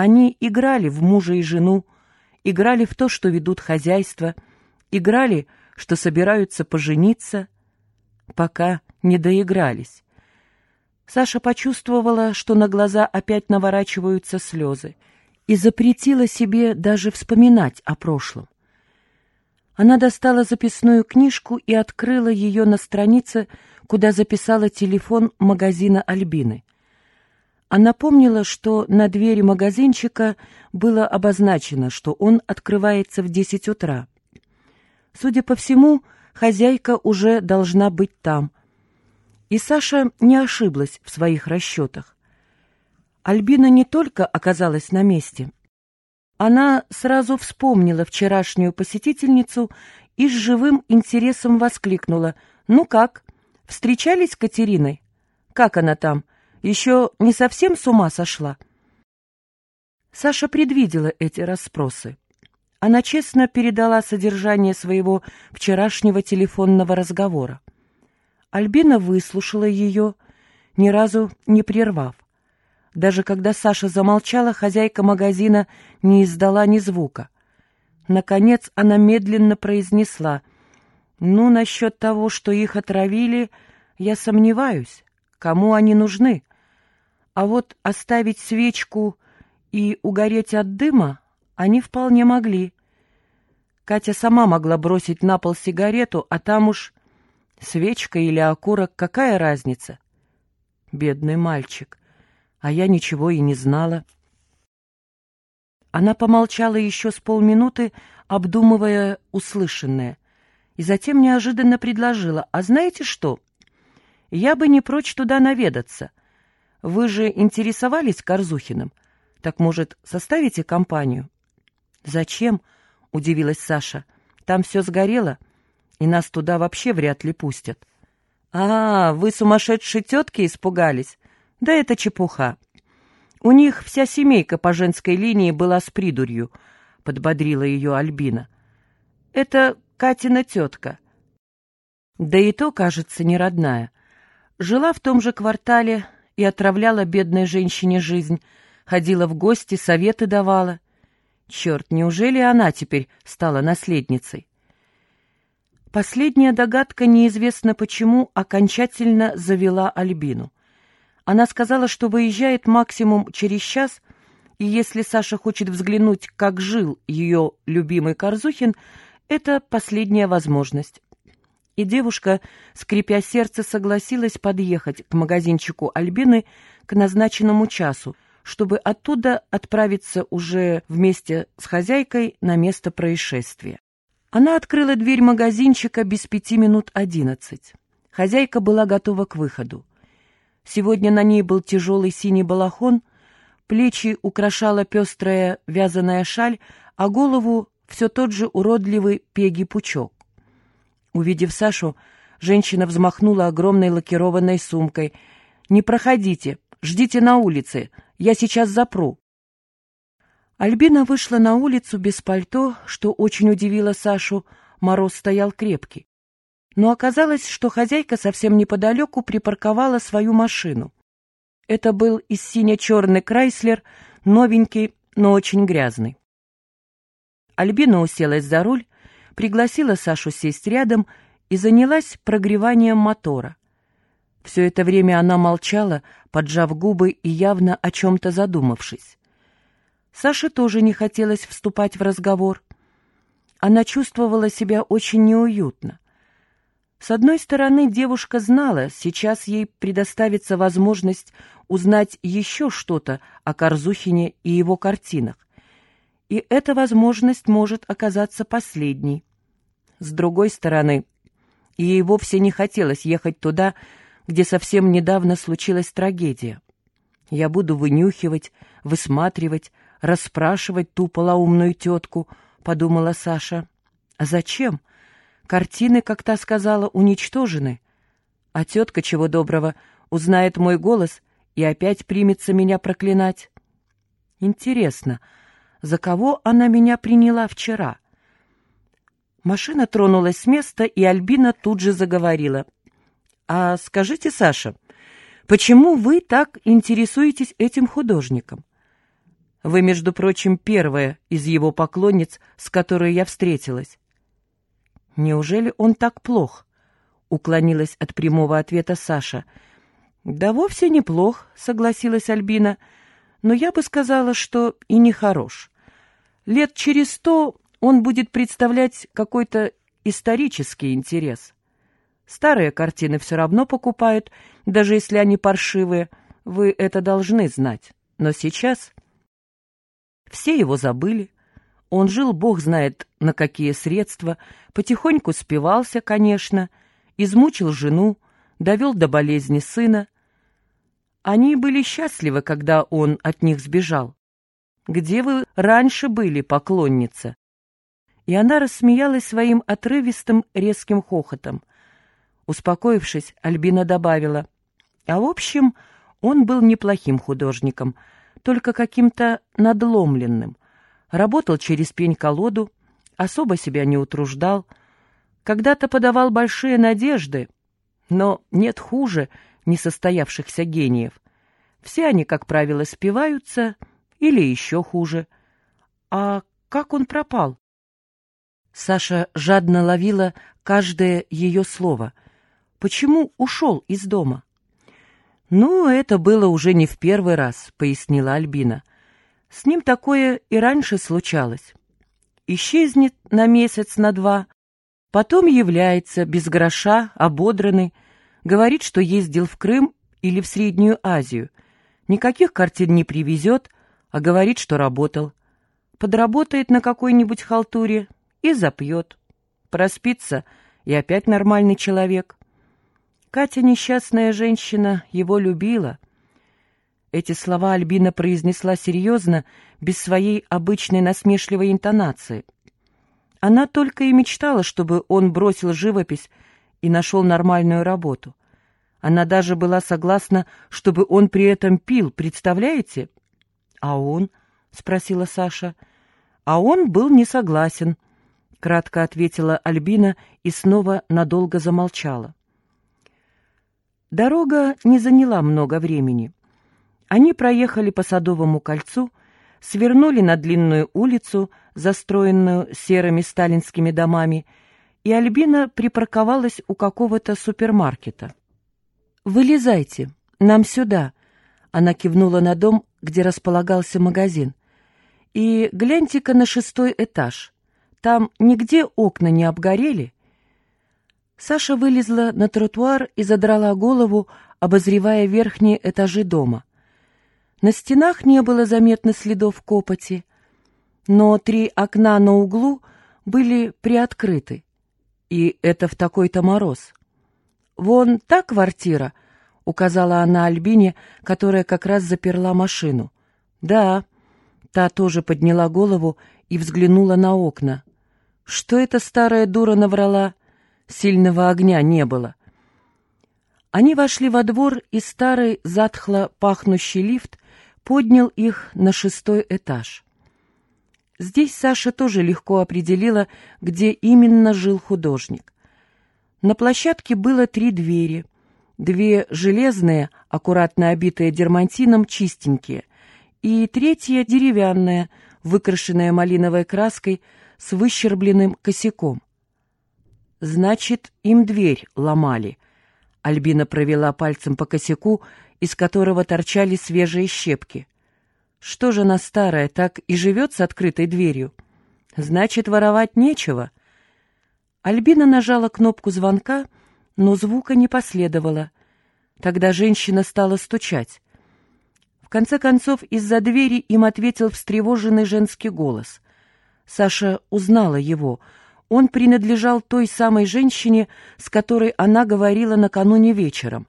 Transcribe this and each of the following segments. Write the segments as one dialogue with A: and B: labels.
A: Они играли в мужа и жену, играли в то, что ведут хозяйство, играли, что собираются пожениться, пока не доигрались. Саша почувствовала, что на глаза опять наворачиваются слезы, и запретила себе даже вспоминать о прошлом. Она достала записную книжку и открыла ее на странице, куда записала телефон магазина Альбины. Она помнила, что на двери магазинчика было обозначено, что он открывается в десять утра. Судя по всему, хозяйка уже должна быть там. И Саша не ошиблась в своих расчетах. Альбина не только оказалась на месте. Она сразу вспомнила вчерашнюю посетительницу и с живым интересом воскликнула. «Ну как, встречались с Катериной? Как она там? Еще не совсем с ума сошла?» Саша предвидела эти расспросы. Она честно передала содержание своего вчерашнего телефонного разговора. Альбина выслушала ее, ни разу не прервав. Даже когда Саша замолчала, хозяйка магазина не издала ни звука. Наконец она медленно произнесла, «Ну, насчет того, что их отравили, я сомневаюсь. Кому они нужны? А вот оставить свечку и угореть от дыма они вполне могли. Катя сама могла бросить на пол сигарету, а там уж свечка или окурок, какая разница? Бедный мальчик а я ничего и не знала. Она помолчала еще с полминуты, обдумывая услышанное, и затем неожиданно предложила, «А знаете что? Я бы не прочь туда наведаться. Вы же интересовались Корзухиным. Так, может, составите компанию?» «Зачем?» — удивилась Саша. «Там все сгорело, и нас туда вообще вряд ли пустят». «А, вы сумасшедшие тетки испугались? Да это чепуха. У них вся семейка по женской линии была с придурью, подбодрила ее Альбина. Это Катина тетка. Да и то, кажется, не родная. Жила в том же квартале и отравляла бедной женщине жизнь, ходила в гости, советы давала. Черт, неужели она теперь стала наследницей? Последняя догадка, неизвестно почему, окончательно завела Альбину. Она сказала, что выезжает максимум через час, и если Саша хочет взглянуть, как жил ее любимый Корзухин, это последняя возможность. И девушка, скрипя сердце, согласилась подъехать к магазинчику Альбины к назначенному часу, чтобы оттуда отправиться уже вместе с хозяйкой на место происшествия. Она открыла дверь магазинчика без пяти минут одиннадцать. Хозяйка была готова к выходу. Сегодня на ней был тяжелый синий балахон, плечи украшала пестрая вязаная шаль, а голову все тот же уродливый пеги-пучок. Увидев Сашу, женщина взмахнула огромной лакированной сумкой. «Не проходите, ждите на улице, я сейчас запру». Альбина вышла на улицу без пальто, что очень удивило Сашу, мороз стоял крепкий но оказалось, что хозяйка совсем неподалеку припарковала свою машину. Это был из сине-черный Крайслер, новенький, но очень грязный. Альбина уселась за руль, пригласила Сашу сесть рядом и занялась прогреванием мотора. Все это время она молчала, поджав губы и явно о чем-то задумавшись. Саше тоже не хотелось вступать в разговор. Она чувствовала себя очень неуютно. С одной стороны, девушка знала, сейчас ей предоставится возможность узнать еще что-то о Корзухине и его картинах. И эта возможность может оказаться последней. С другой стороны, ей вовсе не хотелось ехать туда, где совсем недавно случилась трагедия. Я буду вынюхивать, высматривать, расспрашивать ту полоумную тетку, — подумала Саша. А зачем? Картины, как та сказала, уничтожены. А тетка, чего доброго, узнает мой голос и опять примется меня проклинать. Интересно, за кого она меня приняла вчера? Машина тронулась с места, и Альбина тут же заговорила. «А скажите, Саша, почему вы так интересуетесь этим художником?» Вы, между прочим, первая из его поклонниц, с которой я встретилась. Неужели он так плох? Уклонилась от прямого ответа Саша. Да вовсе неплох, согласилась Альбина, но я бы сказала, что и не хорош. Лет через сто он будет представлять какой-то исторический интерес. Старые картины все равно покупают, даже если они паршивые. Вы это должны знать. Но сейчас все его забыли. Он жил, бог знает, на какие средства, потихоньку спивался, конечно, измучил жену, довел до болезни сына. Они были счастливы, когда он от них сбежал. «Где вы раньше были, поклонница?» И она рассмеялась своим отрывистым резким хохотом. Успокоившись, Альбина добавила, «А в общем, он был неплохим художником, только каким-то надломленным. Работал через пень-колоду, особо себя не утруждал. Когда-то подавал большие надежды, но нет хуже несостоявшихся гениев. Все они, как правило, спиваются или еще хуже. А как он пропал? Саша жадно ловила каждое ее слово. Почему ушел из дома? «Ну, это было уже не в первый раз», — пояснила Альбина. «С ним такое и раньше случалось. Исчезнет на месяц, на два, потом является без гроша, ободранный, говорит, что ездил в Крым или в Среднюю Азию. Никаких картин не привезет, а говорит, что работал. Подработает на какой-нибудь халтуре и запьет. Проспится, и опять нормальный человек. Катя, несчастная женщина, его любила. Эти слова Альбина произнесла серьезно, без своей обычной насмешливой интонации. Она только и мечтала, чтобы он бросил живопись и нашел нормальную работу. Она даже была согласна, чтобы он при этом пил, представляете? — А он? — спросила Саша. — А он был не согласен, — кратко ответила Альбина и снова надолго замолчала. Дорога не заняла много времени. Они проехали по Садовому кольцу, свернули на длинную улицу, застроенную серыми сталинскими домами, и Альбина припарковалась у какого-то супермаркета. «Вылезайте, нам сюда», — она кивнула на дом, где располагался магазин. «И гляньте-ка на шестой этаж. Там нигде окна не обгорели?» Саша вылезла на тротуар и задрала голову, обозревая верхние этажи дома. На стенах не было заметно следов копоти, но три окна на углу были приоткрыты, и это в такой-то мороз. «Вон та квартира», — указала она Альбине, которая как раз заперла машину. «Да». Та тоже подняла голову и взглянула на окна. «Что эта старая дура наврала?» Сильного огня не было. Они вошли во двор, и старый, затхло пахнущий лифт поднял их на шестой этаж. Здесь Саша тоже легко определила, где именно жил художник. На площадке было три двери. Две железные, аккуратно обитые дермантином, чистенькие, и третья деревянная, выкрашенная малиновой краской с выщербленным косяком. Значит, им дверь ломали. Альбина провела пальцем по косяку, из которого торчали свежие щепки. Что же она старая, так и живет с открытой дверью? Значит, воровать нечего. Альбина нажала кнопку звонка, но звука не последовало. Тогда женщина стала стучать. В конце концов, из-за двери им ответил встревоженный женский голос. Саша узнала его — он принадлежал той самой женщине, с которой она говорила накануне вечером.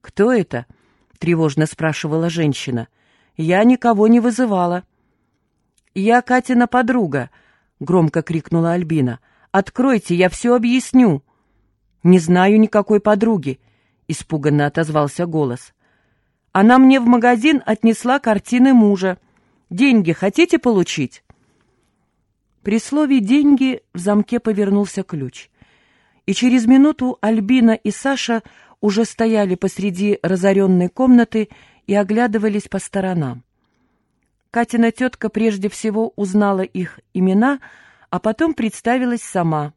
A: «Кто это?» — тревожно спрашивала женщина. «Я никого не вызывала». «Я Катина подруга», — громко крикнула Альбина. «Откройте, я все объясню». «Не знаю никакой подруги», — испуганно отозвался голос. «Она мне в магазин отнесла картины мужа. Деньги хотите получить?» При слове «деньги» в замке повернулся ключ. И через минуту Альбина и Саша уже стояли посреди разоренной комнаты и оглядывались по сторонам. Катина тетка прежде всего узнала их имена, а потом представилась сама.